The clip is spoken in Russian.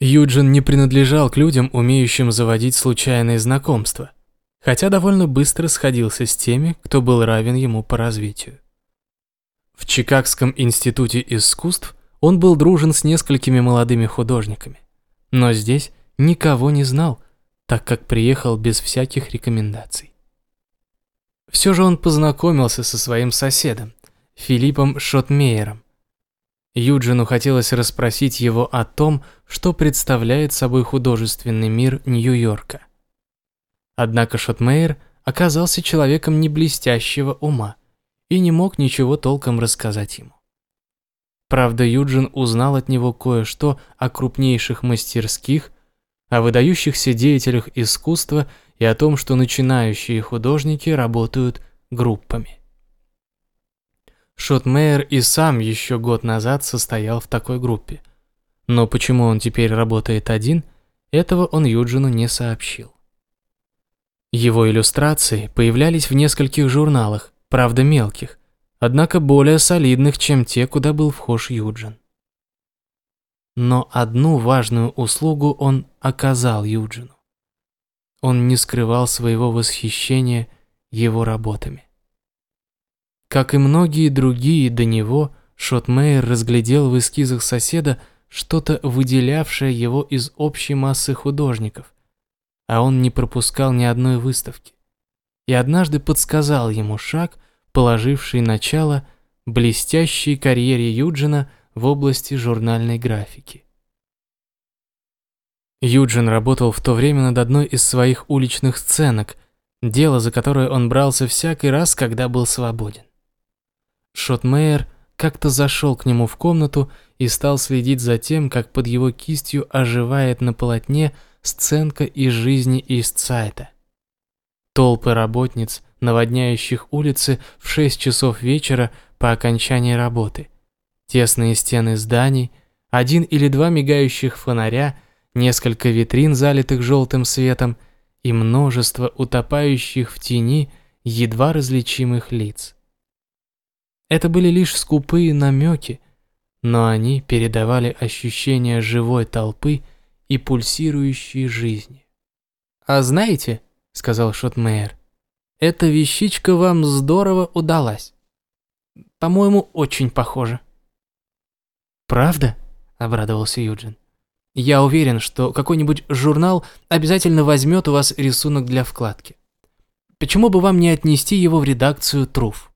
Юджин не принадлежал к людям, умеющим заводить случайные знакомства, хотя довольно быстро сходился с теми, кто был равен ему по развитию. В Чикагском институте искусств он был дружен с несколькими молодыми художниками, но здесь никого не знал, так как приехал без всяких рекомендаций. Все же он познакомился со своим соседом, Филиппом Шотмейером, Юджину хотелось расспросить его о том, что представляет собой художественный мир Нью-Йорка. Однако Шотмейер оказался человеком не блестящего ума и не мог ничего толком рассказать ему. Правда, Юджин узнал от него кое-что о крупнейших мастерских, о выдающихся деятелях искусства и о том, что начинающие художники работают группами. Шотмейер и сам еще год назад состоял в такой группе. Но почему он теперь работает один, этого он Юджину не сообщил. Его иллюстрации появлялись в нескольких журналах, правда мелких, однако более солидных, чем те, куда был вхож Юджин. Но одну важную услугу он оказал Юджину. Он не скрывал своего восхищения его работами. Как и многие другие до него, Шотмейер разглядел в эскизах соседа что-то выделявшее его из общей массы художников, а он не пропускал ни одной выставки. И однажды подсказал ему шаг, положивший начало блестящей карьере Юджина в области журнальной графики. Юджин работал в то время над одной из своих уличных сценок, дело, за которое он брался всякий раз, когда был свободен. Шотмейер как-то зашел к нему в комнату и стал следить за тем, как под его кистью оживает на полотне сценка из жизни Истсайта. Толпы работниц, наводняющих улицы в 6 часов вечера по окончании работы. Тесные стены зданий, один или два мигающих фонаря, несколько витрин, залитых желтым светом, и множество утопающих в тени едва различимых лиц. Это были лишь скупые намеки, но они передавали ощущение живой толпы и пульсирующей жизни. «А знаете, — сказал Шотмейер, — эта вещичка вам здорово удалась. По-моему, очень похоже». «Правда?» — обрадовался Юджин. «Я уверен, что какой-нибудь журнал обязательно возьмет у вас рисунок для вкладки. Почему бы вам не отнести его в редакцию Труф?»